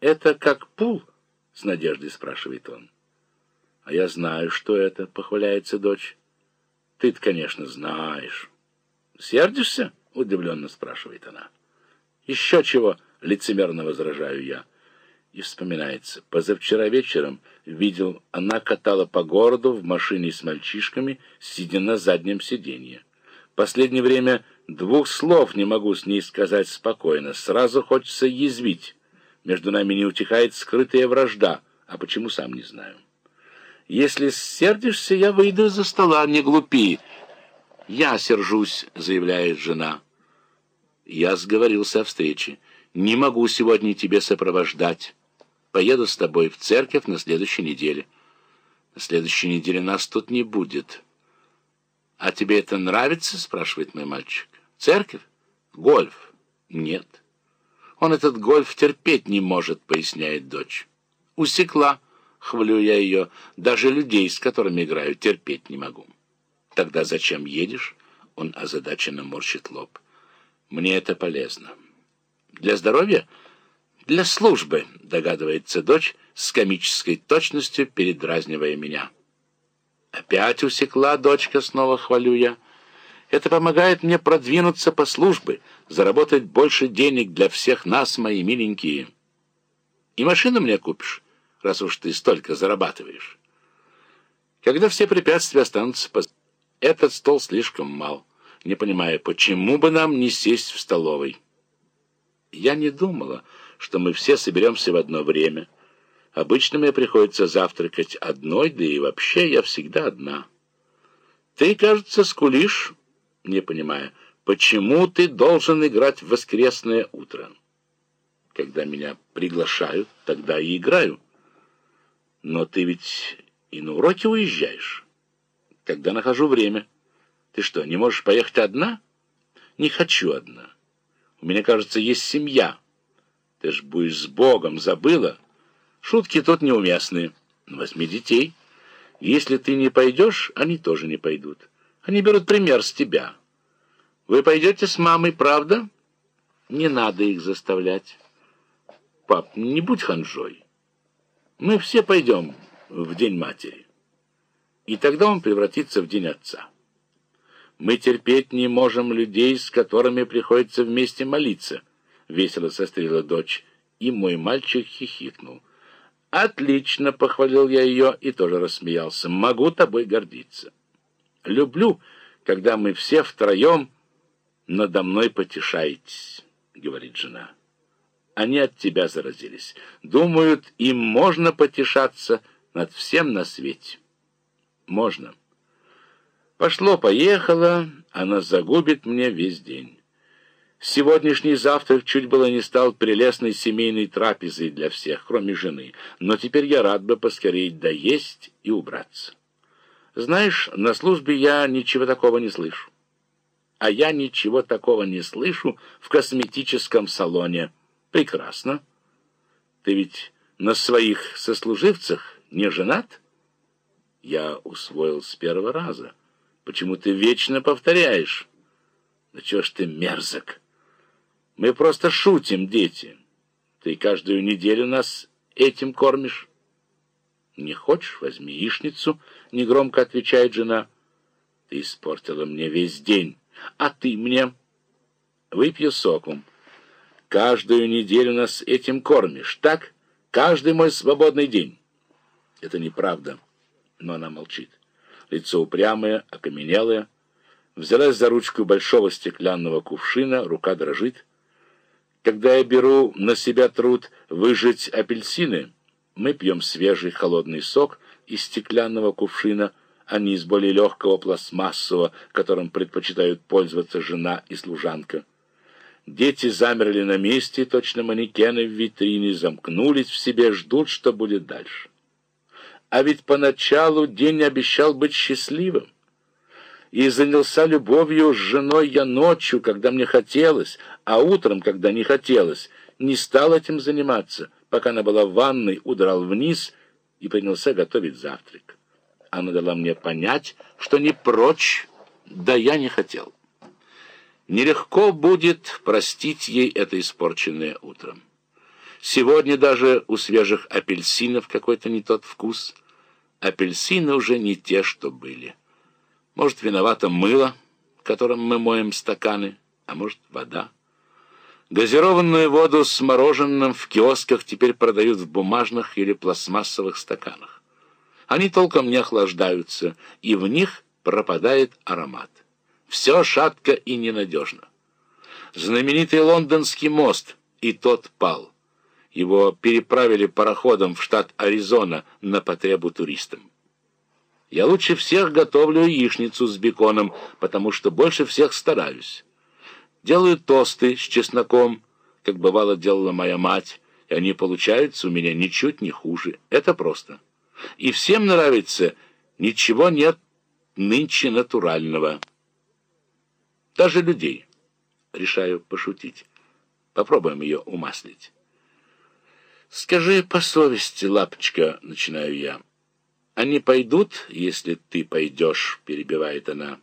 «Это как пул?» — с надеждой спрашивает он. «А я знаю, что это», — похваляется дочь. «Ты-то, конечно, знаешь». «Сердишься?» — удивленно спрашивает она. «Еще чего?» — лицемерно возражаю я. И вспоминается. Позавчера вечером видел, она катала по городу в машине с мальчишками, сидя на заднем сиденье. Последнее время двух слов не могу с ней сказать спокойно. Сразу хочется язвить. Между нами не утихает скрытая вражда, а почему, сам не знаю. Если сердишься, я выйду из-за стола, не глупи. Я сержусь, заявляет жена. Я сговорился о встрече. Не могу сегодня тебе сопровождать. Поеду с тобой в церковь на следующей неделе. На следующей неделе нас тут не будет. «А тебе это нравится?» — спрашивает мой мальчик. «Церковь? Гольф?» «Нет». «Он этот гольф терпеть не может», — поясняет дочь. «Усекла», — хвалю я ее, — «даже людей, с которыми играю, терпеть не могу». «Тогда зачем едешь?» — он озадаченно морщит лоб. «Мне это полезно». «Для здоровья?» «Для службы», — догадывается дочь с комической точностью, передразнивая меня. Опять усекла дочка, снова хвалю я. Это помогает мне продвинуться по службе, заработать больше денег для всех нас, мои миленькие. И машину мне купишь, раз уж ты столько зарабатываешь. Когда все препятствия останутся по... Этот стол слишком мал, не понимая, почему бы нам не сесть в столовой. Я не думала, что мы все соберемся в одно время — Обычно мне приходится завтракать одной, да и вообще я всегда одна. Ты, кажется, скулишь, не понимая, почему ты должен играть в воскресное утро. Когда меня приглашают, тогда и играю. Но ты ведь и на уроки уезжаешь. Когда нахожу время. Ты что, не можешь поехать одна? Не хочу одна. У меня, кажется, есть семья. Ты ж будешь с Богом, забыла?» Шутки тут неуместные. Возьми детей. Если ты не пойдешь, они тоже не пойдут. Они берут пример с тебя. Вы пойдете с мамой, правда? Не надо их заставлять. Пап, не будь ханжой. Мы все пойдем в День матери. И тогда он превратится в День отца. Мы терпеть не можем людей, с которыми приходится вместе молиться, — весело сострила дочь, и мой мальчик хихикнул. «Отлично!» — похвалил я ее и тоже рассмеялся. «Могу тобой гордиться. Люблю, когда мы все втроем надо мной потешаетесь», — говорит жена. «Они от тебя заразились. Думают, им можно потешаться над всем на свете». «Можно». Пошло-поехало, она загубит мне весь день. Сегодняшний завтрак чуть было не стал прелестной семейной трапезой для всех, кроме жены, но теперь я рад бы поскорее доесть и убраться. Знаешь, на службе я ничего такого не слышу. А я ничего такого не слышу в косметическом салоне. Прекрасно. Ты ведь на своих сослуживцах не женат? Я усвоил с первого раза. Почему ты вечно повторяешь? Да чего ж ты мерзок? Мы просто шутим, дети. Ты каждую неделю нас этим кормишь. Не хочешь, возьми яичницу, — негромко отвечает жена. Ты испортила мне весь день, а ты мне... Выпью соком. Каждую неделю нас этим кормишь, так? Каждый мой свободный день. Это неправда, но она молчит. Лицо упрямое, окаменелое. Взялась за ручку большого стеклянного кувшина, рука дрожит. Когда я беру на себя труд выжать апельсины, мы пьем свежий холодный сок из стеклянного кувшина, а не из более легкого пластмассового, которым предпочитают пользоваться жена и служанка. Дети замерли на месте, точно манекены в витрине, замкнулись в себе, ждут, что будет дальше. А ведь поначалу день обещал быть счастливым и занялся любовью с женой я ночью, когда мне хотелось, а утром, когда не хотелось, не стал этим заниматься, пока она была в ванной, удрал вниз и принялся готовить завтрак. Она дала мне понять, что не прочь, да я не хотел. Нелегко будет простить ей это испорченное утром. Сегодня даже у свежих апельсинов какой-то не тот вкус. Апельсины уже не те, что были. Может, виновато мыло, которым мы моем стаканы, а может, вода. Газированную воду с мороженым в киосках теперь продают в бумажных или пластмассовых стаканах. Они толком не охлаждаются, и в них пропадает аромат. Все шатко и ненадежно. Знаменитый лондонский мост, и тот пал. Его переправили пароходом в штат Аризона на потребу туристам. Я лучше всех готовлю яичницу с беконом, потому что больше всех стараюсь. Делаю тосты с чесноком, как бывало делала моя мать, и они получаются у меня ничуть не хуже. Это просто. И всем нравится, ничего нет нынче натурального. Даже людей. Решаю пошутить. Попробуем ее умаслить. «Скажи по совести, лапочка», — начинаю я. «Они пойдут, если ты пойдешь», — перебивает она.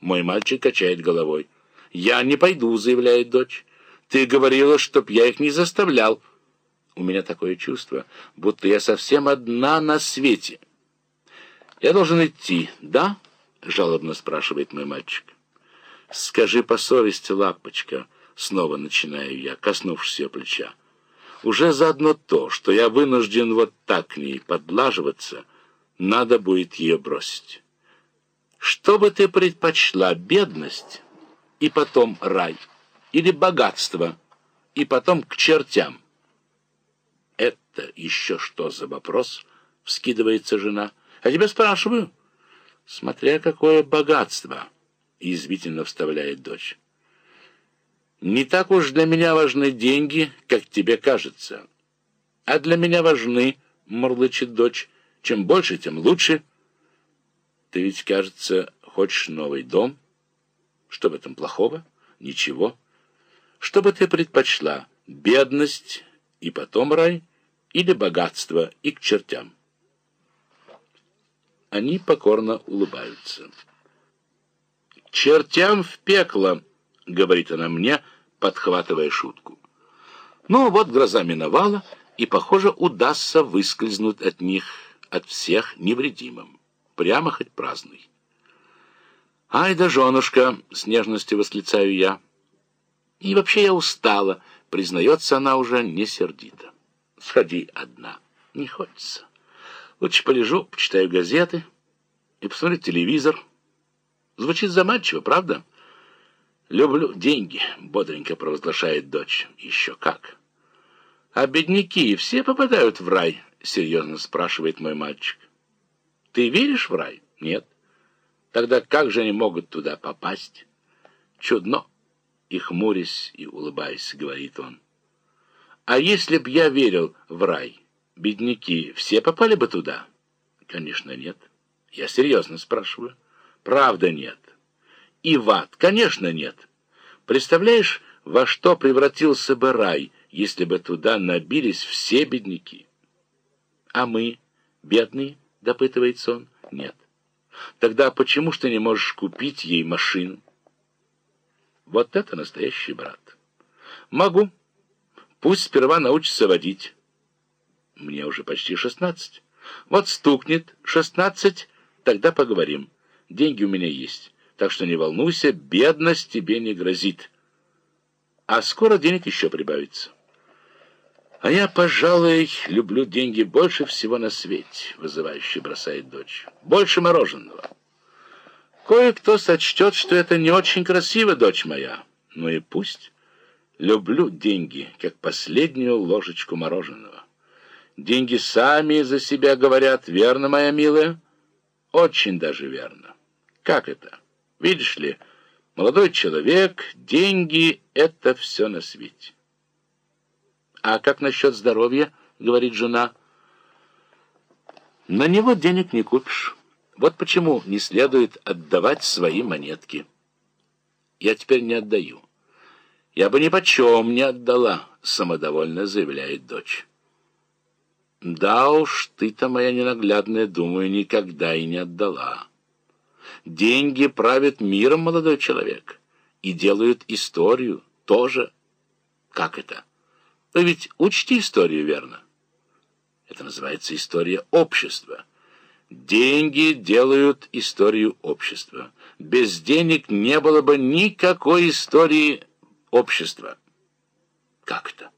Мой мальчик качает головой. «Я не пойду», — заявляет дочь. «Ты говорила, чтоб я их не заставлял». У меня такое чувство, будто я совсем одна на свете. «Я должен идти, да?» — жалобно спрашивает мой мальчик. «Скажи по совести, лапочка», — снова начинаю я, коснувшись ее плеча. «Уже заодно то, что я вынужден вот так к ней подлаживаться, надо будет ее бросить. Что бы ты предпочла, бедность и потом рай, или богатство, и потом к чертям?» «Это еще что за вопрос?» — вскидывается жена. «А тебя спрашиваю». «Смотря какое богатство!» — язвительно вставляет дочь. «Не так уж для меня важны деньги, как тебе кажется. А для меня важны, — мурлычет дочь, — чем больше, тем лучше. Ты ведь, кажется, хочешь новый дом? Что в этом плохого? Ничего. Что бы ты предпочла, бедность и потом рай, или богатство и к чертям?» Они покорно улыбаются. «Чертям в пекло!» — говорит она мне, подхватывая шутку. Ну, вот гроза миновала, и, похоже, удастся выскользнуть от них, от всех невредимым. Прямо хоть праздный. «Ай да, женушка!» — с нежностью восклицаю я. «И вообще я устала», — признается она уже не сердито. «Сходи одна, не хочется. Лучше полежу, почитаю газеты и посмотрю телевизор». Звучит заманчиво, правда? «Люблю деньги», — бодренько провозглашает дочь. «Еще как». «А бедняки все попадают в рай?» — серьезно спрашивает мой мальчик. «Ты веришь в рай?» «Нет». «Тогда как же они могут туда попасть?» «Чудно!» И хмурясь и улыбаясь, говорит он. «А если б я верил в рай, бедняки все попали бы туда?» «Конечно, нет. Я серьезно спрашиваю». Правда нет. И в ад, конечно, нет. Представляешь, во что превратился бы рай, если бы туда набились все бедняки? А мы, бедные, допытывается он, нет. Тогда почему ж ты не можешь купить ей машину? Вот это настоящий брат. Могу. Пусть сперва научится водить. Мне уже почти шестнадцать. Вот стукнет шестнадцать, тогда поговорим. Деньги у меня есть, так что не волнуйся, бедность тебе не грозит. А скоро денег еще прибавится. А я, пожалуй, люблю деньги больше всего на свете, вызывающе бросает дочь. Больше мороженого. Кое-кто сочтет, что это не очень красиво, дочь моя. Ну и пусть. Люблю деньги, как последнюю ложечку мороженого. Деньги сами за себя говорят, верно, моя милая? Очень даже верно. Как это? Видишь ли, молодой человек, деньги — это все на свете. А как насчет здоровья, говорит жена, на него денег не купишь. Вот почему не следует отдавать свои монетки. Я теперь не отдаю. Я бы ни почем не отдала, самодовольно заявляет дочь. Да уж, ты-то, моя ненаглядная, думаю, никогда и не отдала. Деньги правят миром, молодой человек, и делают историю тоже. Как это? Вы ведь учите историю, верно? Это называется история общества. Деньги делают историю общества. Без денег не было бы никакой истории общества. Как это?